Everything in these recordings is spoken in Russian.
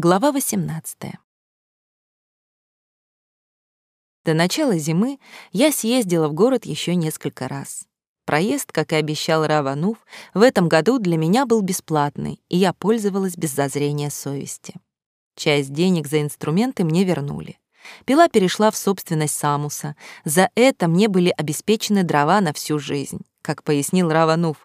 Глава 18. До начала зимы я съездила в город еще несколько раз. Проезд, как и обещал Раванув, в этом году для меня был бесплатный, и я пользовалась без зазрения совести. Часть денег за инструменты мне вернули. Пила перешла в собственность Самуса. За это мне были обеспечены дрова на всю жизнь. Как пояснил Раванув,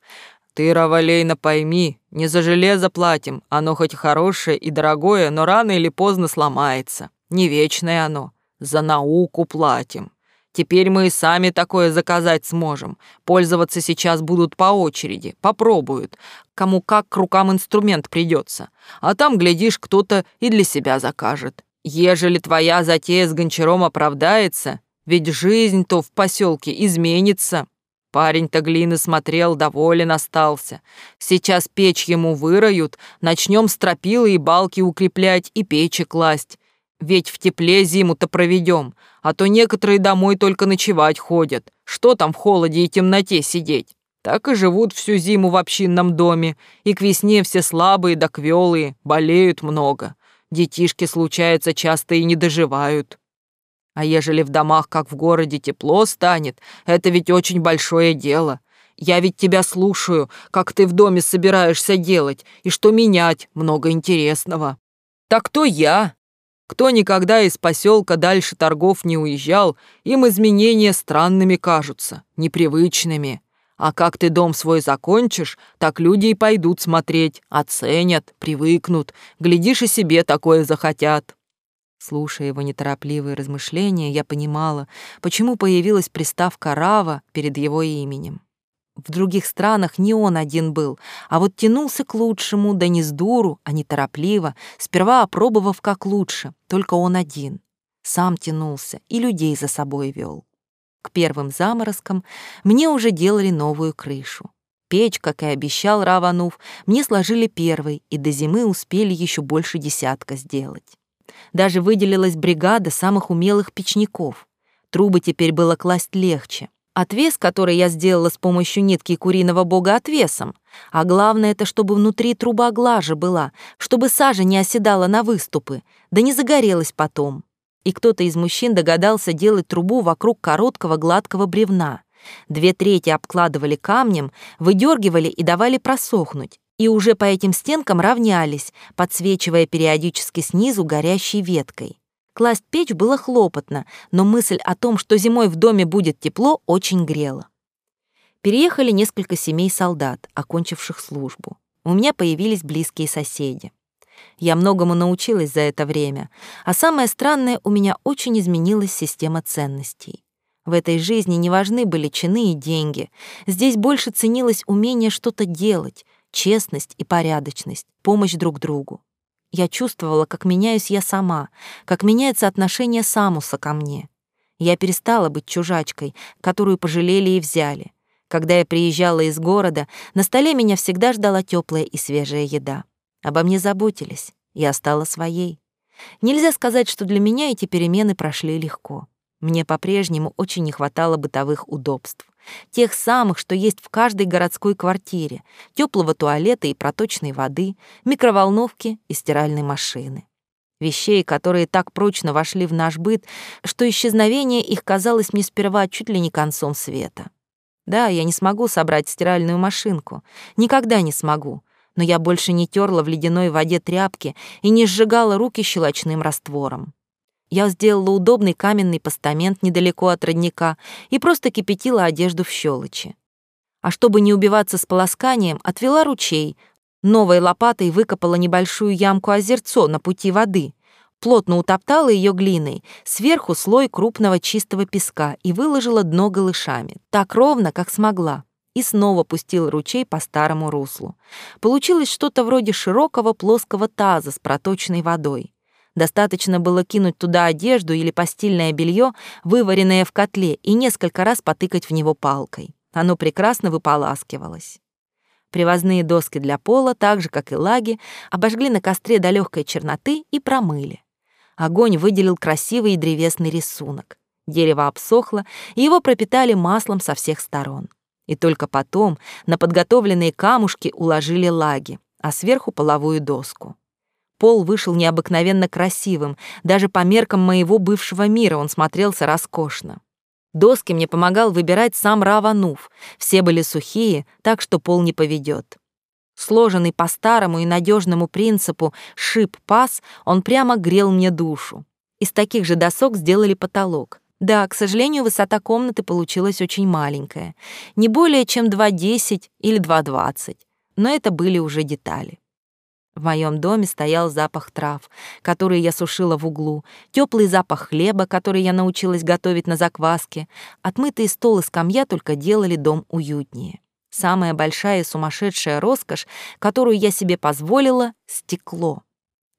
«Ты, Равалейна, пойми, не за железо платим, оно хоть хорошее и дорогое, но рано или поздно сломается. Не вечное оно. За науку платим. Теперь мы и сами такое заказать сможем. Пользоваться сейчас будут по очереди, попробуют. Кому как к рукам инструмент придется. А там, глядишь, кто-то и для себя закажет. Ежели твоя затея с гончаром оправдается, ведь жизнь-то в поселке изменится. Парень-то глины смотрел, доволен остался. Сейчас печь ему выроют, начнем стропилы и балки укреплять и печи класть. Ведь в тепле зиму-то проведем, а то некоторые домой только ночевать ходят. Что там в холоде и темноте сидеть? Так и живут всю зиму в общинном доме, и к весне все слабые да квелые, болеют много. Детишки, случается, часто и не доживают. А ежели в домах, как в городе, тепло станет, это ведь очень большое дело. Я ведь тебя слушаю, как ты в доме собираешься делать, и что менять, много интересного. Так кто я? Кто никогда из поселка дальше торгов не уезжал, им изменения странными кажутся, непривычными. А как ты дом свой закончишь, так люди и пойдут смотреть, оценят, привыкнут, глядишь и себе такое захотят. Слушая его неторопливые размышления, я понимала, почему появилась приставка «Рава» перед его именем. В других странах не он один был, а вот тянулся к лучшему, да не с дуру, а неторопливо, сперва опробовав как лучше, только он один. Сам тянулся и людей за собой вел. К первым заморозкам мне уже делали новую крышу. Печь, как и обещал Раванув, мне сложили первой, и до зимы успели еще больше десятка сделать. Даже выделилась бригада самых умелых печников. Трубы теперь было класть легче. Отвес, который я сделала с помощью нитки куриного бога отвесом. А главное это, чтобы внутри труба глаже была, чтобы сажа не оседала на выступы, да не загорелась потом. И кто-то из мужчин догадался делать трубу вокруг короткого гладкого бревна. Две трети обкладывали камнем, выдергивали и давали просохнуть, и уже по этим стенкам равнялись, подсвечивая периодически снизу горящей веткой. Класть печь было хлопотно, но мысль о том, что зимой в доме будет тепло, очень грела. Переехали несколько семей солдат, окончивших службу. У меня появились близкие соседи. Я многому научилась за это время, а самое странное, у меня очень изменилась система ценностей. В этой жизни не важны были чины и деньги. Здесь больше ценилось умение что-то делать, честность и порядочность, помощь друг другу. Я чувствовала, как меняюсь я сама, как меняется отношение Самуса ко мне. Я перестала быть чужачкой, которую пожалели и взяли. Когда я приезжала из города, на столе меня всегда ждала теплая и свежая еда. Обо мне заботились, я стала своей. Нельзя сказать, что для меня эти перемены прошли легко. Мне по-прежнему очень не хватало бытовых удобств. Тех самых, что есть в каждой городской квартире, теплого туалета и проточной воды, микроволновки и стиральной машины. Вещей, которые так прочно вошли в наш быт, что исчезновение их казалось мне сперва чуть ли не концом света. Да, я не смогу собрать стиральную машинку, никогда не смогу, но я больше не терла в ледяной воде тряпки и не сжигала руки щелочным раствором. Я сделала удобный каменный постамент недалеко от родника и просто кипятила одежду в щелочи. А чтобы не убиваться с полосканием, отвела ручей, новой лопатой выкопала небольшую ямку-озерцо на пути воды, плотно утоптала ее глиной, сверху слой крупного чистого песка и выложила дно голышами, так ровно, как смогла и снова пустила ручей по старому руслу. Получилось что-то вроде широкого плоского таза с проточной водой. Достаточно было кинуть туда одежду или постельное белье, вываренное в котле, и несколько раз потыкать в него палкой. Оно прекрасно выполаскивалось. Привозные доски для пола, так же, как и лаги, обожгли на костре до легкой черноты и промыли. Огонь выделил красивый древесный рисунок. Дерево обсохло, и его пропитали маслом со всех сторон. И только потом на подготовленные камушки уложили лаги, а сверху половую доску. Пол вышел необыкновенно красивым, даже по меркам моего бывшего мира он смотрелся роскошно. Доски мне помогал выбирать сам Раванув, все были сухие, так что пол не поведет. Сложенный по старому и надежному принципу шип-пас, он прямо грел мне душу. Из таких же досок сделали потолок. Да, к сожалению, высота комнаты получилась очень маленькая, не более чем 2,10 или 2,20, но это были уже детали. В моем доме стоял запах трав, которые я сушила в углу, теплый запах хлеба, который я научилась готовить на закваске. Отмытый стол и скамья только делали дом уютнее. Самая большая и сумасшедшая роскошь, которую я себе позволила — стекло.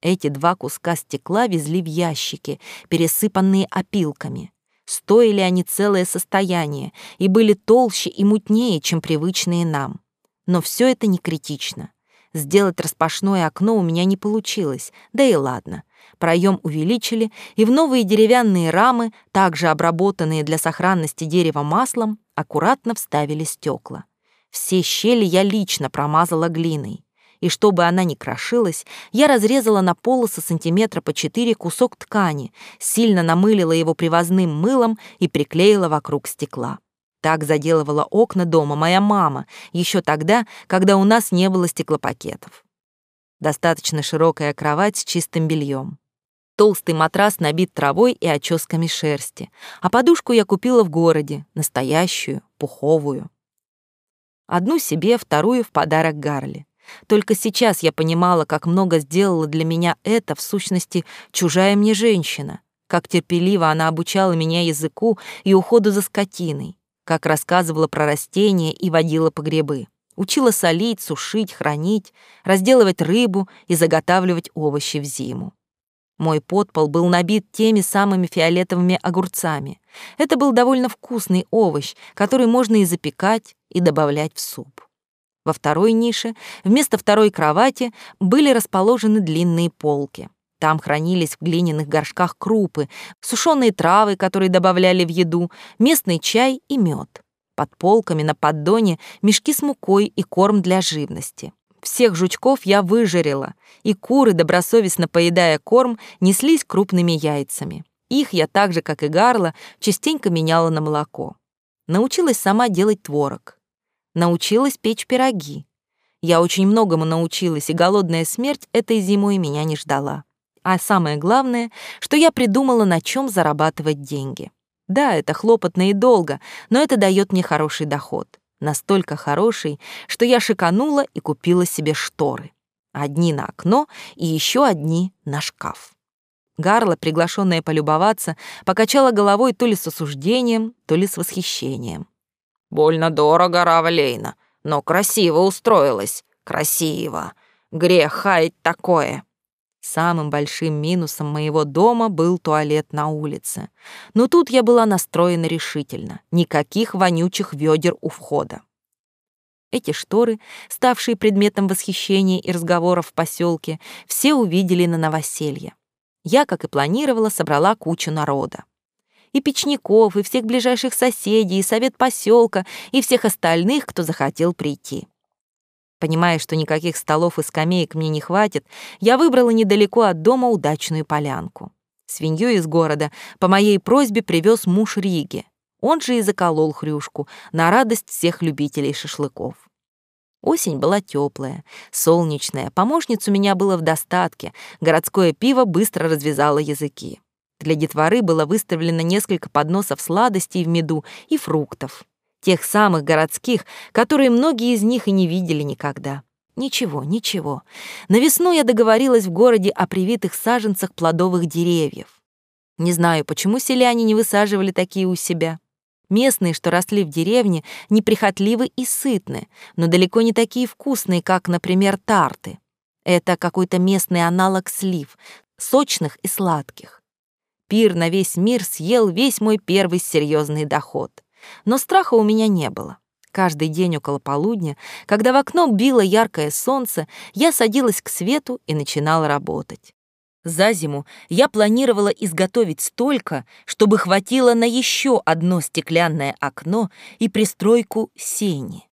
Эти два куска стекла везли в ящики, пересыпанные опилками. Стоили они целое состояние и были толще и мутнее, чем привычные нам. Но все это не критично. Сделать распашное окно у меня не получилось, да и ладно. Проем увеличили, и в новые деревянные рамы, также обработанные для сохранности дерева маслом, аккуратно вставили стекла. Все щели я лично промазала глиной. И чтобы она не крошилась, я разрезала на полосы сантиметра по четыре кусок ткани, сильно намылила его привозным мылом и приклеила вокруг стекла. Так заделывала окна дома моя мама, еще тогда, когда у нас не было стеклопакетов. Достаточно широкая кровать с чистым бельем. Толстый матрас набит травой и оческами шерсти, а подушку я купила в городе, настоящую, пуховую. Одну себе, вторую в подарок Гарли. Только сейчас я понимала, как много сделала для меня это, в сущности, чужая мне женщина, как терпеливо она обучала меня языку и уходу за скотиной, как рассказывала про растения и водила по грибы. Учила солить, сушить, хранить, разделывать рыбу и заготавливать овощи в зиму. Мой подпол был набит теми самыми фиолетовыми огурцами. Это был довольно вкусный овощ, который можно и запекать, и добавлять в суп. Во второй нише вместо второй кровати были расположены длинные полки. Там хранились в глиняных горшках крупы, сушеные травы, которые добавляли в еду, местный чай и мед. Под полками на поддоне мешки с мукой и корм для живности. Всех жучков я выжарила, и куры, добросовестно поедая корм, неслись крупными яйцами. Их я так же, как и гарла, частенько меняла на молоко. Научилась сама делать творог. Научилась печь пироги. Я очень многому научилась, и голодная смерть этой зимой меня не ждала. А самое главное, что я придумала, на чем зарабатывать деньги. Да, это хлопотно и долго, но это дает мне хороший доход. Настолько хороший, что я шиканула и купила себе шторы. Одни на окно и еще одни на шкаф. Гарла, приглашенная полюбоваться, покачала головой то ли с осуждением, то ли с восхищением. «Больно дорого, Рава Лейна, но красиво устроилась. Красиво. Грех хаять такое». Самым большим минусом моего дома был туалет на улице. Но тут я была настроена решительно. Никаких вонючих ведер у входа. Эти шторы, ставшие предметом восхищения и разговоров в поселке, все увидели на новоселье. Я, как и планировала, собрала кучу народа. И печников, и всех ближайших соседей, и совет поселка, и всех остальных, кто захотел прийти. Понимая, что никаких столов и скамеек мне не хватит, я выбрала недалеко от дома удачную полянку. Свинью из города по моей просьбе привез муж Риги. Он же и заколол хрюшку на радость всех любителей шашлыков. Осень была теплая, солнечная, помощниц у меня было в достатке, городское пиво быстро развязало языки. Для детворы было выставлено несколько подносов сладостей в меду и фруктов тех самых городских, которые многие из них и не видели никогда. Ничего, ничего. На весну я договорилась в городе о привитых саженцах плодовых деревьев. Не знаю, почему селяне не высаживали такие у себя. Местные, что росли в деревне, неприхотливы и сытны, но далеко не такие вкусные, как, например, тарты. Это какой-то местный аналог слив, сочных и сладких. Пир на весь мир съел весь мой первый серьезный доход. Но страха у меня не было. Каждый день около полудня, когда в окно било яркое солнце, я садилась к свету и начинала работать. За зиму я планировала изготовить столько, чтобы хватило на еще одно стеклянное окно и пристройку сени.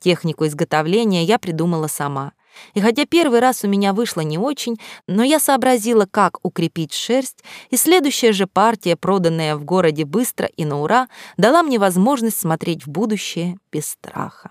Технику изготовления я придумала сама. И хотя первый раз у меня вышло не очень, но я сообразила, как укрепить шерсть, и следующая же партия, проданная в городе быстро и на ура, дала мне возможность смотреть в будущее без страха.